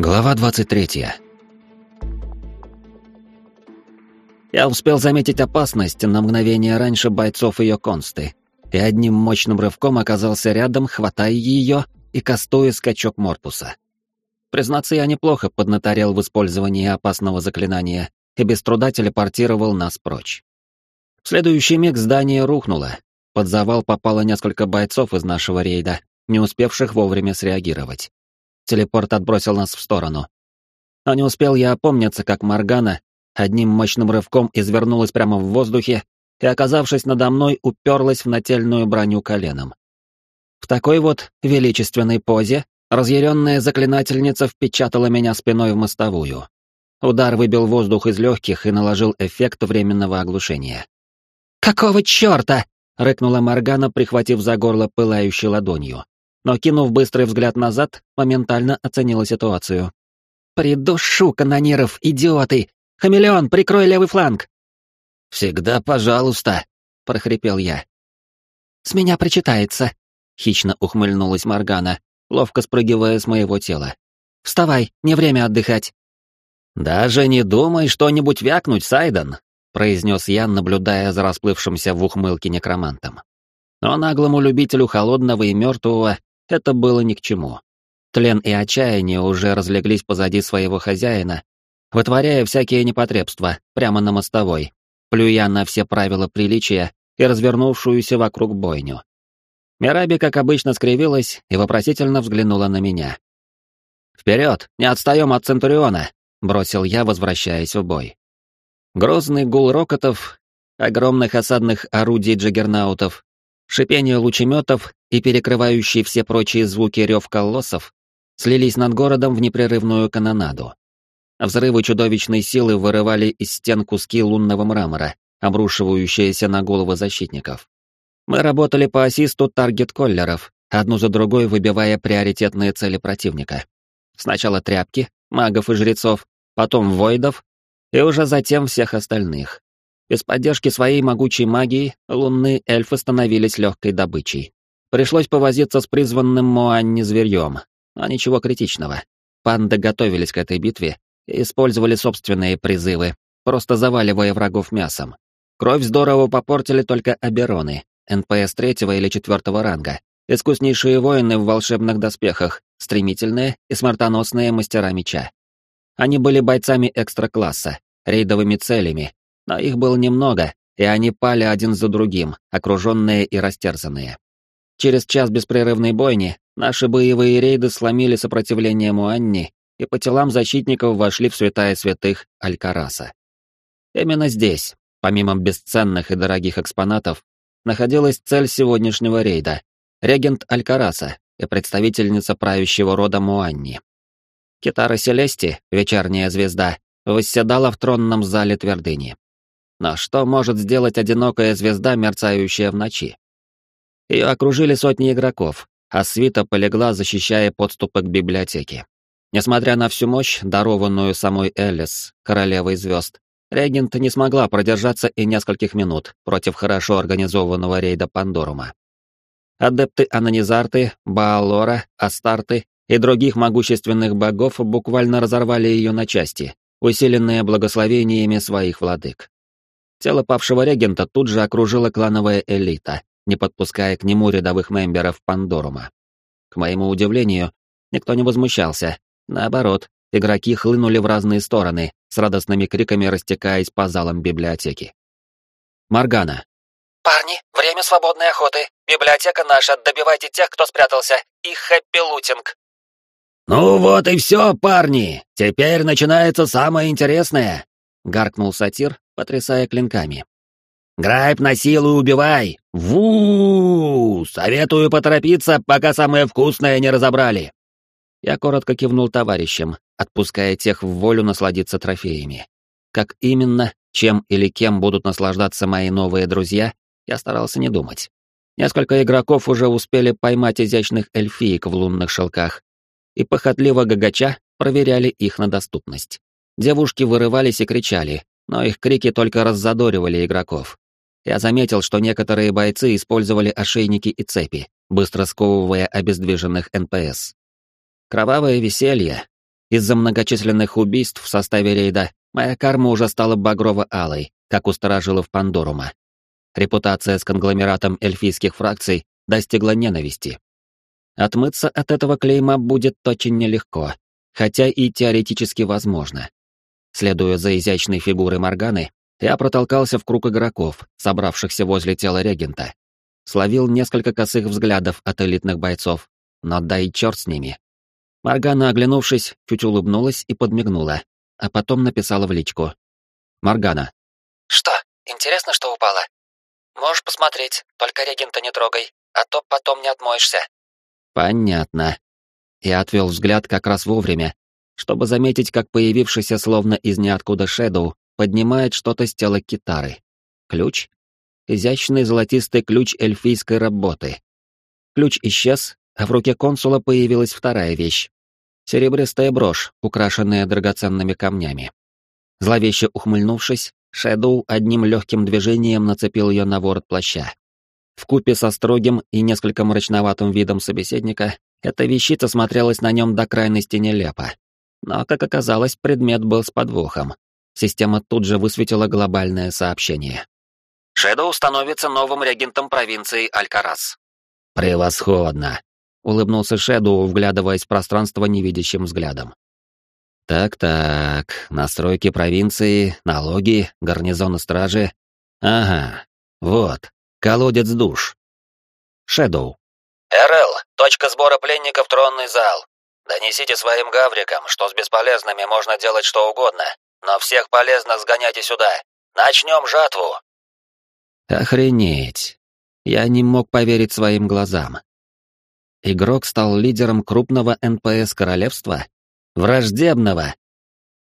Глава 23. Я успел заметить опасность на мгновение раньше бойцов ее консты, и одним мощным рывком оказался рядом, хватая ее и кастуя скачок Морпуса. Признаться, я неплохо поднаторел в использовании опасного заклинания и без труда телепортировал нас прочь. В следующий миг здание рухнуло, под завал попало несколько бойцов из нашего рейда, не успевших вовремя среагировать. Телепорт отбросил нас в сторону. Но не успел я опомниться, как Моргана одним мощным рывком извернулась прямо в воздухе и, оказавшись надо мной, уперлась в нательную броню коленом. В такой вот величественной позе разъяренная заклинательница впечатала меня спиной в мостовую. Удар выбил воздух из легких и наложил эффект временного оглушения. «Какого черта?» — рыкнула Моргана, прихватив за горло пылающей ладонью но, кинув быстрый взгляд назад, моментально оценила ситуацию. «Придушу канониров, идиоты! Хамелеон, прикрой левый фланг!» «Всегда пожалуйста!» — прохрипел я. «С меня причитается!» — хищно ухмыльнулась Моргана, ловко спрыгивая с моего тела. «Вставай, не время отдыхать!» «Даже не думай что-нибудь вякнуть, Сайден!» — произнес я, наблюдая за расплывшимся в ухмылке некромантом. Но наглому любителю холодного и мертвого это было ни к чему. Тлен и отчаяние уже разлеглись позади своего хозяина, вытворяя всякие непотребства прямо на мостовой, плюя на все правила приличия и развернувшуюся вокруг бойню. Мираби, как обычно, скривилась и вопросительно взглянула на меня. «Вперед! Не отстаем от Центуриона!» — бросил я, возвращаясь в бой. Грозный гул рокотов, огромных осадных орудий джаггернаутов Шипение лучеметов и перекрывающие все прочие звуки рев колоссов слились над городом в непрерывную канонаду. Взрывы чудовищной силы вырывали из стен куски лунного мрамора, обрушивающиеся на головы защитников. Мы работали по ассисту таргет-коллеров, одну за другой выбивая приоритетные цели противника. Сначала тряпки, магов и жрецов, потом воинов, и уже затем всех остальных. Без поддержки своей могучей магии лунные эльфы становились легкой добычей. Пришлось повозиться с призванным Моанни зверьем, но ничего критичного. Панды готовились к этой битве и использовали собственные призывы, просто заваливая врагов мясом. Кровь здорово попортили только Абероны, НПС третьего или четвертого ранга, искуснейшие воины в волшебных доспехах, стремительные и смертоносные мастера меча. Они были бойцами экстра-класса, рейдовыми целями, но их было немного, и они пали один за другим, окруженные и растерзанные. Через час беспрерывной бойни наши боевые рейды сломили сопротивление Муанни, и по телам защитников вошли в святая святых Алькараса. Именно здесь, помимо бесценных и дорогих экспонатов, находилась цель сегодняшнего рейда — регент Алькараса и представительница правящего рода Муанни. Китара Селести, вечерняя звезда, восседала в тронном зале твердыни. Но что может сделать одинокая звезда, мерцающая в ночи? Ее окружили сотни игроков, а свита полегла, защищая подступы к библиотеке. Несмотря на всю мощь, дарованную самой Элис, королевой звезд, регент не смогла продержаться и нескольких минут против хорошо организованного рейда Пандорума. Адепты Анонизарты, Баалора, Астарты и других могущественных богов буквально разорвали ее на части, усиленные благословениями своих владык. Тело павшего регента тут же окружила клановая элита, не подпуская к нему рядовых мемберов Пандорума. К моему удивлению, никто не возмущался. Наоборот, игроки хлынули в разные стороны, с радостными криками растекаясь по залам библиотеки. Маргана. «Парни, время свободной охоты. Библиотека наша, добивайте тех, кто спрятался. И хэппи-лутинг». «Ну вот и все, парни. Теперь начинается самое интересное», — гаркнул сатир, потрясая клинками. «Грайб на силу убивай! Ву! Советую поторопиться, пока самое вкусное не разобрали!» Я коротко кивнул товарищам, отпуская тех в волю насладиться трофеями. Как именно, чем или кем будут наслаждаться мои новые друзья, я старался не думать. Несколько игроков уже успели поймать изящных эльфиек в лунных шелках и похотливо гогоча проверяли их на доступность. Девушки вырывались и кричали, но их крики только раззадоривали игроков. Я заметил, что некоторые бойцы использовали ошейники и цепи, быстро сковывая обездвиженных НПС. Кровавое веселье. Из-за многочисленных убийств в составе рейда моя карма уже стала багрово-алой, как у старожилов Пандорума. Репутация с конгломератом эльфийских фракций достигла ненависти. Отмыться от этого клейма будет очень нелегко, хотя и теоретически возможно. Следуя за изящной фигурой Морганы, я протолкался в круг игроков, собравшихся возле тела регента. Словил несколько косых взглядов от элитных бойцов, но да и черт с ними. Моргана, оглянувшись, чуть улыбнулась и подмигнула, а потом написала в личку. «Моргана». «Что, интересно, что упало? Можешь посмотреть, только регента не трогай, а то потом не отмоешься». «Понятно». Я отвел взгляд как раз вовремя, чтобы заметить, как появившийся словно из ниоткуда Шэдоу поднимает что-то с тела китары. Ключ? Изящный золотистый ключ эльфийской работы. Ключ исчез, а в руке консула появилась вторая вещь. Серебристая брошь, украшенная драгоценными камнями. Зловеще ухмыльнувшись, Шэдоу одним легким движением нацепил ее на ворот плаща. В купе со строгим и несколько мрачноватым видом собеседника, эта вещица смотрелась на нем до крайности нелепо. Но, как оказалось, предмет был с подвохом. Система тут же высветила глобальное сообщение. «Шэдоу становится новым регентом провинции Алькарас». «Превосходно!» — улыбнулся Шэдоу, вглядываясь в пространство невидящим взглядом. Так-так, настройки провинции, налоги, гарнизоны стражи. Ага, вот, колодец душ. Шэдоу. РЛ, точка сбора пленников тронный зал. Донесите своим гаврикам, что с бесполезными можно делать что угодно, но всех полезных сгоняйте сюда. Начнем жатву. Охренеть. Я не мог поверить своим глазам. Игрок стал лидером крупного НПС королевства? Враждебного!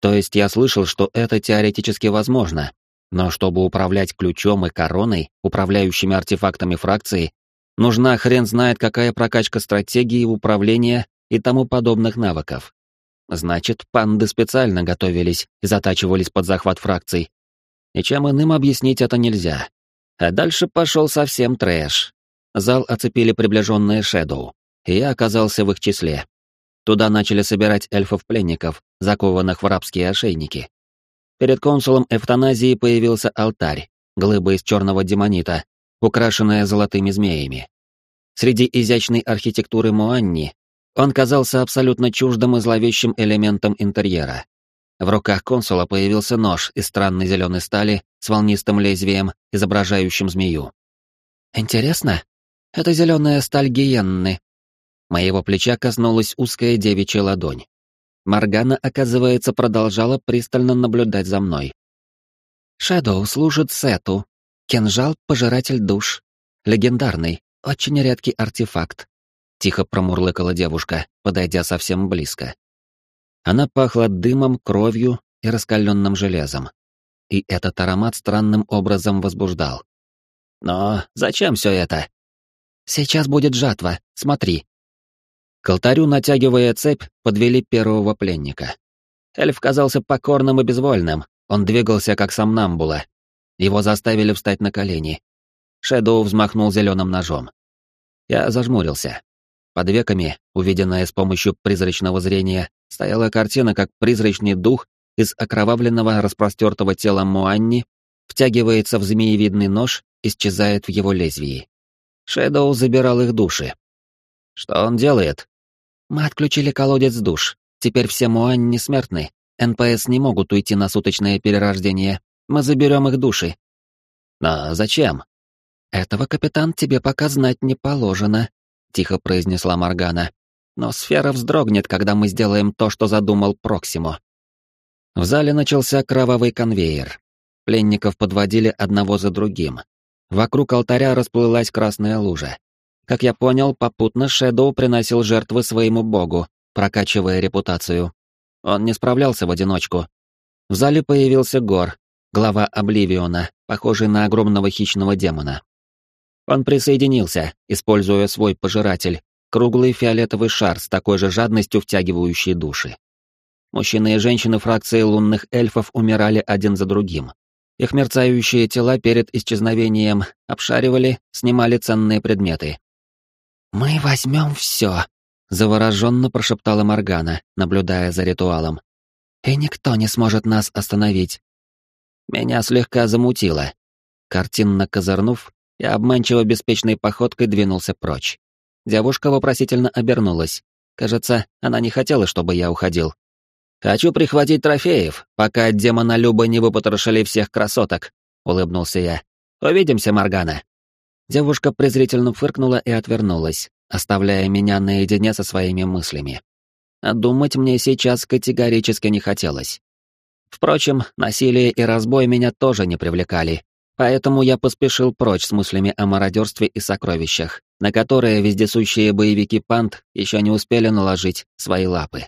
То есть я слышал, что это теоретически возможно, но чтобы управлять ключом и короной, управляющими артефактами фракции, нужна хрен знает какая прокачка стратегии управления и тому подобных навыков. Значит, панды специально готовились и затачивались под захват фракций. И чем иным объяснить это нельзя. А дальше пошел совсем трэш. Зал оцепили приближенные Шэдоу, и я оказался в их числе. Туда начали собирать эльфов-пленников, закованных в рабские ошейники. Перед консулом эвтаназии появился алтарь, глыба из черного демонита, украшенная золотыми змеями. Среди изящной архитектуры Муанни он казался абсолютно чуждым и зловещим элементом интерьера. В руках консула появился нож из странной зеленой стали с волнистым лезвием, изображающим змею. «Интересно, это зеленая сталь гиенны». Моего плеча коснулась узкая девичья ладонь. Маргана, оказывается, продолжала пристально наблюдать за мной. «Шэдоу служит Сету. Кинжал — пожиратель душ. Легендарный, очень редкий артефакт. — тихо промурлыкала девушка, подойдя совсем близко. Она пахла дымом, кровью и раскаленным железом. И этот аромат странным образом возбуждал. «Но зачем все это?» «Сейчас будет жатва, смотри». К алтарю, натягивая цепь, подвели первого пленника. Эльф казался покорным и безвольным, он двигался как сомнамбула. Его заставили встать на колени. Шэдоу взмахнул зеленым ножом. Я зажмурился. Под веками, увиденная с помощью призрачного зрения, стояла картина, как призрачный дух из окровавленного распростертого тела Муанни втягивается в змеевидный нож, исчезает в его лезвии. Шэдоу забирал их души. Что он делает? Мы отключили колодец душ. Теперь все Муанни смертны. НПС не могут уйти на суточное перерождение. Мы заберем их души. Но зачем? Этого, капитан, тебе пока знать не положено, — тихо произнесла Моргана. «Но сфера вздрогнет, когда мы сделаем то, что задумал Проксимо». В зале начался кровавый конвейер. Пленников подводили одного за другим. Вокруг алтаря расплылась красная лужа. Как я понял, попутно Шэдоу приносил жертвы своему богу, прокачивая репутацию. Он не справлялся в одиночку. В зале появился Гор, глава Обливиона, похожий на огромного хищного демона. Он присоединился, используя свой пожиратель, круглый фиолетовый шар с такой же жадностью втягивающий души. Мужчины и женщины фракции лунных эльфов умирали один за другим. Их мерцающие тела перед исчезновением обшаривали, снимали ценные предметы. «Мы возьмем все», Завороженно прошептала Моргана, наблюдая за ритуалом. «И никто не сможет нас остановить». Меня слегка замутило. Картинно козырнув, я обманчиво беспечной походкой двинулся прочь. Девушка вопросительно обернулась. Кажется, она не хотела, чтобы я уходил. «Хочу прихватить трофеев, пока от демона Люба не выпотрошили всех красоток», — улыбнулся я. «Увидимся, Моргана». Девушка презрительно фыркнула и отвернулась, оставляя меня наедине со своими мыслями. А думать мне сейчас категорически не хотелось. Впрочем, насилие и разбой меня тоже не привлекали, поэтому я поспешил прочь с мыслями о мародерстве и сокровищах, на которые вездесущие боевики панд еще не успели наложить свои лапы.